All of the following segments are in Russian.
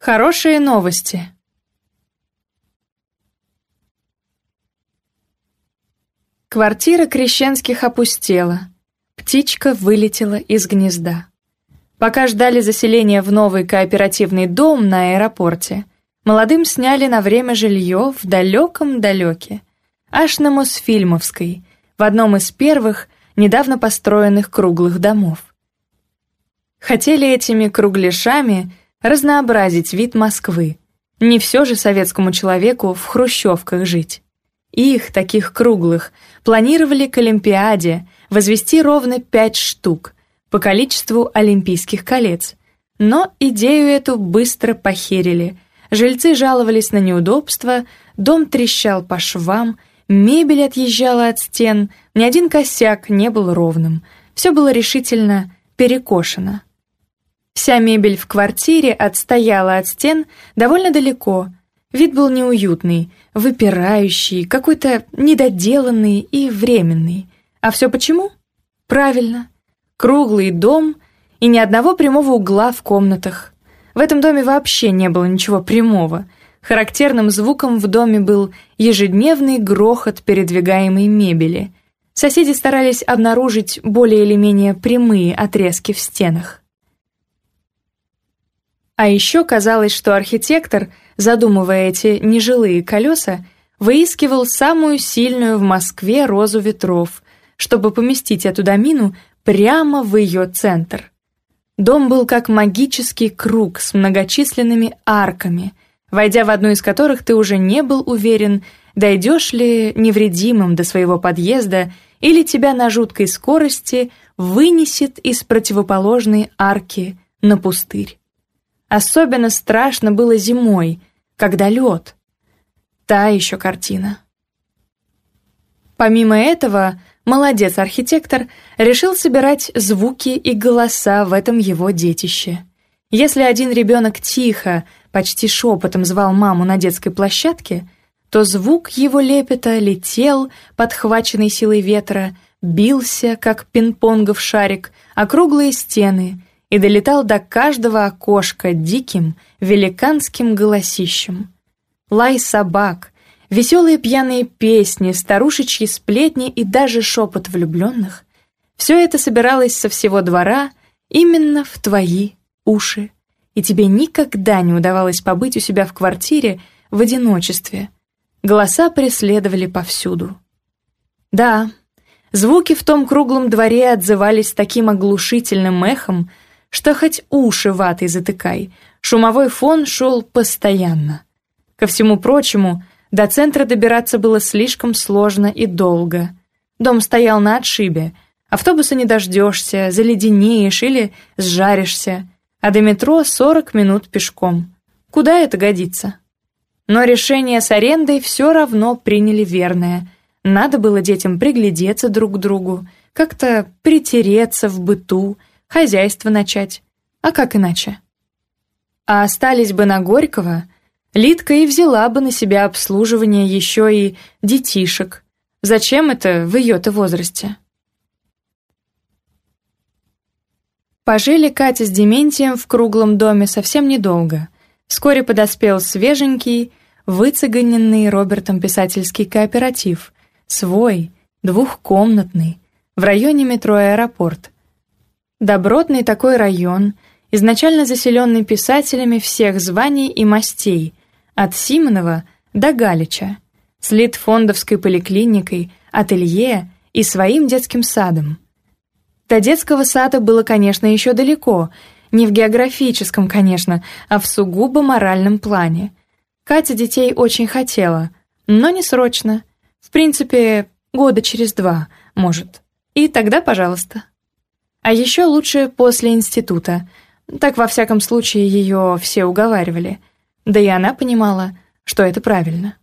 Хорошие новости. Квартира Крещенских опустела. Птичка вылетела из гнезда. Пока ждали заселения в новый кооперативный дом на аэропорте, молодым сняли на время жилье в далеком-далеке, аж на Мосфильмовской, в одном из первых, недавно построенных круглых домов. Хотели этими кругляшами – разнообразить вид Москвы. Не все же советскому человеку в хрущевках жить. Их, таких круглых, планировали к Олимпиаде возвести ровно пять штук по количеству олимпийских колец. Но идею эту быстро похерили. Жильцы жаловались на неудобства, дом трещал по швам, мебель отъезжала от стен, ни один косяк не был ровным. Все было решительно перекошено. Вся мебель в квартире отстояла от стен довольно далеко. Вид был неуютный, выпирающий, какой-то недоделанный и временный. А все почему? Правильно. Круглый дом и ни одного прямого угла в комнатах. В этом доме вообще не было ничего прямого. Характерным звуком в доме был ежедневный грохот передвигаемой мебели. Соседи старались обнаружить более или менее прямые отрезки в стенах. А еще казалось, что архитектор, задумывая эти нежилые колеса, выискивал самую сильную в Москве розу ветров, чтобы поместить эту домину прямо в ее центр. Дом был как магический круг с многочисленными арками, войдя в одну из которых ты уже не был уверен, дойдешь ли невредимым до своего подъезда или тебя на жуткой скорости вынесет из противоположной арки на пустырь. Особенно страшно было зимой, когда лед. Та еще картина. Помимо этого, молодец-архитектор решил собирать звуки и голоса в этом его детище. Если один ребенок тихо, почти шепотом звал маму на детской площадке, то звук его лепета летел, подхваченный силой ветра, бился, как пинг-понгов шарик, округлые а стены, и долетал до каждого окошка диким, великанским голосищем. Лай собак, веселые пьяные песни, старушечьи сплетни и даже шепот влюбленных — все это собиралось со всего двора именно в твои уши. И тебе никогда не удавалось побыть у себя в квартире в одиночестве. Голоса преследовали повсюду. Да, звуки в том круглом дворе отзывались таким оглушительным эхом — что хоть ваты затыкай, шумовой фон шел постоянно. Ко всему прочему, до центра добираться было слишком сложно и долго. Дом стоял на отшибе, автобуса не дождешься, заледенеешь или сжаришься, а до метро 40 минут пешком. Куда это годится? Но решение с арендой все равно приняли верное. Надо было детям приглядеться друг к другу, как-то притереться в быту, хозяйство начать. А как иначе? А остались бы на Горького, Лидка и взяла бы на себя обслуживание еще и детишек. Зачем это в ее-то возрасте? Пожили Катя с Дементием в круглом доме совсем недолго. Вскоре подоспел свеженький, выцеганенный Робертом писательский кооператив, свой, двухкомнатный, в районе метро «Аэропорт», Добротный такой район, изначально заселенный писателями всех званий и мастей, от Симонова до Галича, с фондовской поликлиникой, ателье и своим детским садом. До детского сада было, конечно, еще далеко, не в географическом, конечно, а в сугубо моральном плане. Катя детей очень хотела, но не срочно. В принципе, года через два, может. И тогда, пожалуйста. А еще лучше после института. Так, во всяком случае, ее все уговаривали. Да и она понимала, что это правильно.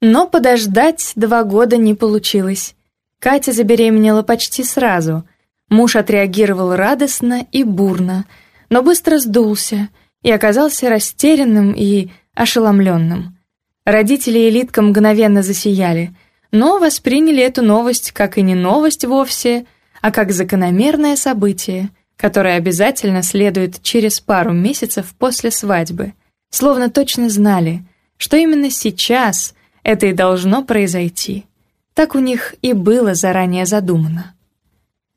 Но подождать два года не получилось. Катя забеременела почти сразу. Муж отреагировал радостно и бурно, но быстро сдулся и оказался растерянным и ошеломленным. Родители и мгновенно засияли, но восприняли эту новость как и не новость вовсе, а как закономерное событие, которое обязательно следует через пару месяцев после свадьбы, словно точно знали, что именно сейчас это и должно произойти. Так у них и было заранее задумано.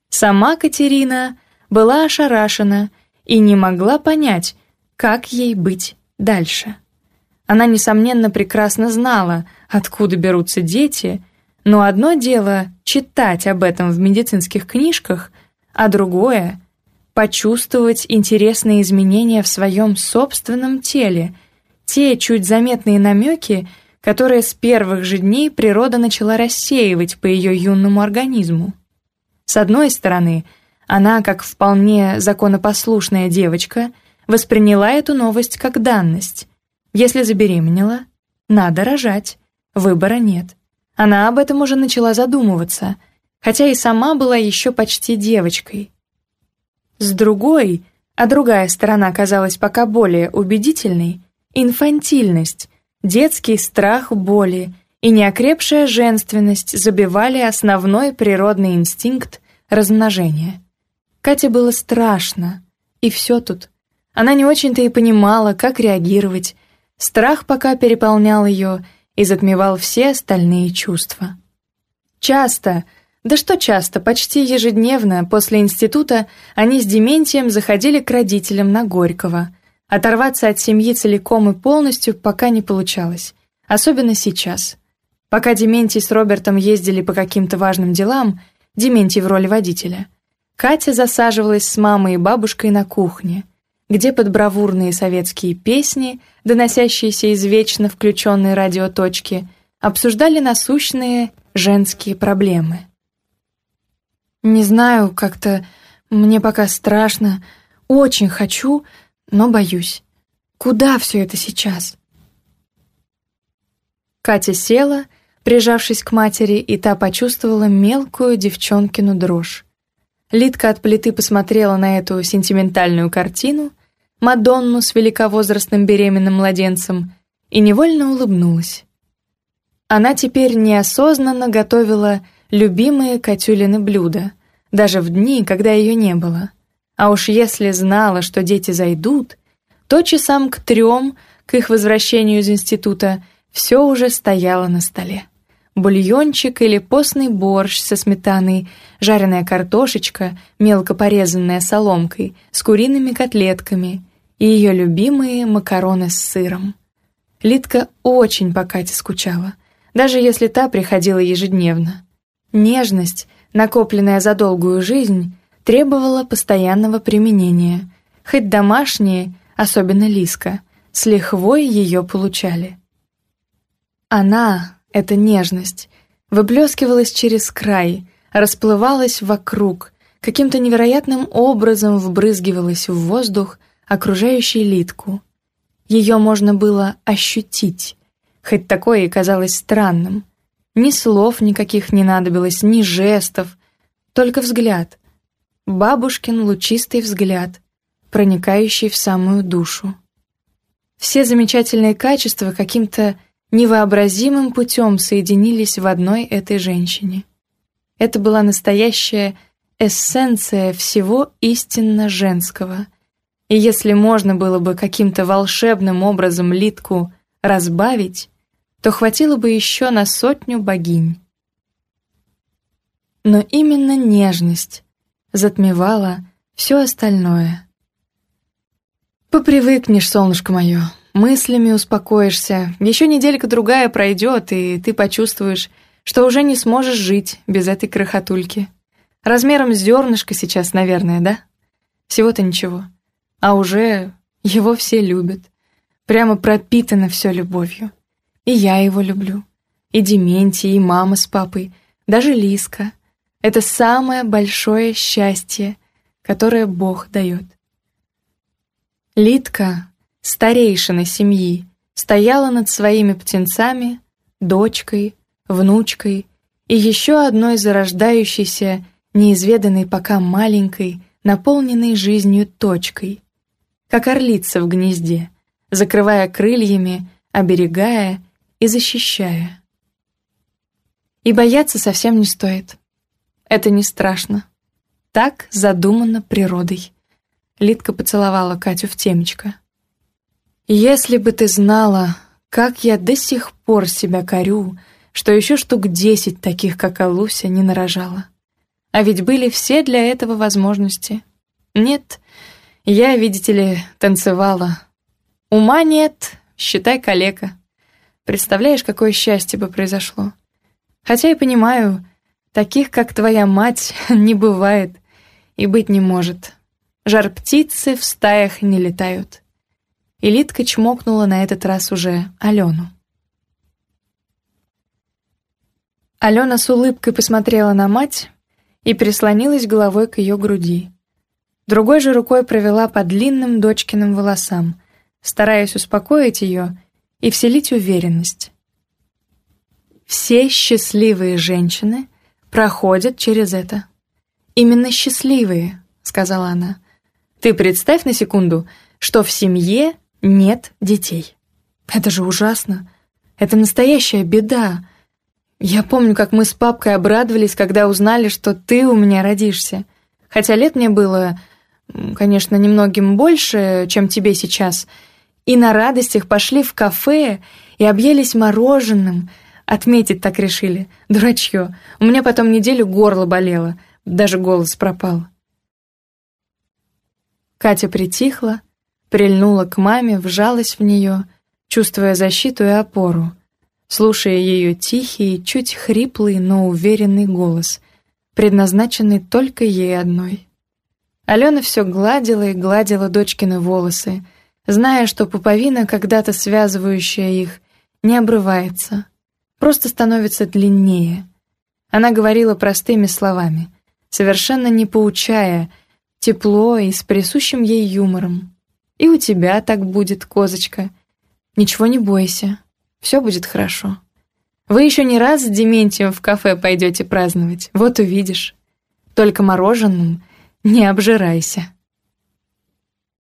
Сама Катерина была ошарашена и не могла понять, как ей быть дальше. Она, несомненно, прекрасно знала, откуда берутся дети но одно дело читать об этом в медицинских книжках, а другое — почувствовать интересные изменения в своем собственном теле, те чуть заметные намеки, которые с первых же дней природа начала рассеивать по ее юному организму. С одной стороны, она, как вполне законопослушная девочка, восприняла эту новость как данность. Если забеременела, надо рожать, выбора нет. Она об этом уже начала задумываться, хотя и сама была еще почти девочкой. С другой, а другая сторона казалась пока более убедительной, инфантильность, детский страх боли и неокрепшая женственность забивали основной природный инстинкт размножения. Кате было страшно, и все тут. Она не очень-то и понимала, как реагировать. Страх пока переполнял ее — и затмевал все остальные чувства. Часто, да что часто, почти ежедневно после института они с Дементием заходили к родителям на Горького. Оторваться от семьи целиком и полностью пока не получалось, особенно сейчас. Пока Дементий с Робертом ездили по каким-то важным делам, Дементий в роли водителя, Катя засаживалась с мамой и бабушкой на кухне – где под бравурные советские песни, доносящиеся из вечно включенной радиоточки, обсуждали насущные женские проблемы. «Не знаю, как-то мне пока страшно, очень хочу, но боюсь. Куда все это сейчас?» Катя села, прижавшись к матери, и та почувствовала мелкую девчонкину дрожь. Литка от плиты посмотрела на эту сентиментальную картину, Мадонну с великовозрастным беременным младенцем, и невольно улыбнулась. Она теперь неосознанно готовила любимые Катюлины блюда, даже в дни, когда ее не было. А уж если знала, что дети зайдут, то часам к трем, к их возвращению из института, все уже стояло на столе. Бульончик или постный борщ со сметаной, жареная картошечка, мелко порезанная соломкой, с куриными котлетками и ее любимые макароны с сыром. Литка очень по Кате скучала, даже если та приходила ежедневно. Нежность, накопленная за долгую жизнь, требовала постоянного применения, хоть домашние, особенно Лиска, с лихвой ее получали. Она, Эта нежность. Выплескивалась через край, расплывалась вокруг, каким-то невероятным образом вбрызгивалась в воздух, окружающий литку. Ее можно было ощутить, хоть такое и казалось странным. Ни слов никаких не надобилось, ни жестов, только взгляд. Бабушкин лучистый взгляд, проникающий в самую душу. Все замечательные качества каким-то невообразимым путем соединились в одной этой женщине. Это была настоящая эссенция всего истинно женского. И если можно было бы каким-то волшебным образом Литку разбавить, то хватило бы еще на сотню богинь. Но именно нежность затмевала все остальное. «Попривыкнешь, солнышко мое», мыслями успокоишься. Еще неделька-другая пройдет, и ты почувствуешь, что уже не сможешь жить без этой крохотульки. Размером с зернышко сейчас, наверное, да? Всего-то ничего. А уже его все любят. Прямо пропитано все любовью. И я его люблю. И Дементий, и мама с папой, даже Лиска. Это самое большое счастье, которое Бог дает. Литка старейшина семьи, стояла над своими птенцами, дочкой, внучкой и еще одной зарождающейся, неизведанной пока маленькой, наполненной жизнью точкой, как орлица в гнезде, закрывая крыльями, оберегая и защищая. И бояться совсем не стоит. Это не страшно. Так задумано природой. Лидка поцеловала Катю в темечко. «Если бы ты знала, как я до сих пор себя корю, что еще штук десять таких, как Алуся, не нарожала. А ведь были все для этого возможности. Нет, я, видите ли, танцевала. Ума нет, считай калека. Представляешь, какое счастье бы произошло. Хотя и понимаю, таких, как твоя мать, не бывает и быть не может. Жар-птицы в стаях не летают. и Литка чмокнула на этот раз уже Алену. Алена с улыбкой посмотрела на мать и прислонилась головой к ее груди. Другой же рукой провела по длинным дочкиным волосам, стараясь успокоить ее и вселить уверенность. Все счастливые женщины проходят через это. «Именно счастливые», — сказала она. «Ты представь на секунду, что в семье нет детей. Это же ужасно. Это настоящая беда. Я помню, как мы с папкой обрадовались, когда узнали, что ты у меня родишься. Хотя лет мне было, конечно, немногим больше, чем тебе сейчас. И на радостях пошли в кафе и объелись мороженым. Отметить так решили. Дурачье. У меня потом неделю горло болело. Даже голос пропал. Катя притихла, прильнула к маме, вжалась в нее, чувствуя защиту и опору, слушая ее тихий, чуть хриплый, но уверенный голос, предназначенный только ей одной. Алена все гладила и гладила дочкины волосы, зная, что пуповина, когда-то связывающая их, не обрывается, просто становится длиннее. Она говорила простыми словами, совершенно не поучая, тепло и с присущим ей юмором. И у тебя так будет, козочка. Ничего не бойся. Все будет хорошо. Вы еще не раз с Дементием в кафе пойдете праздновать. Вот увидишь. Только мороженым не обжирайся».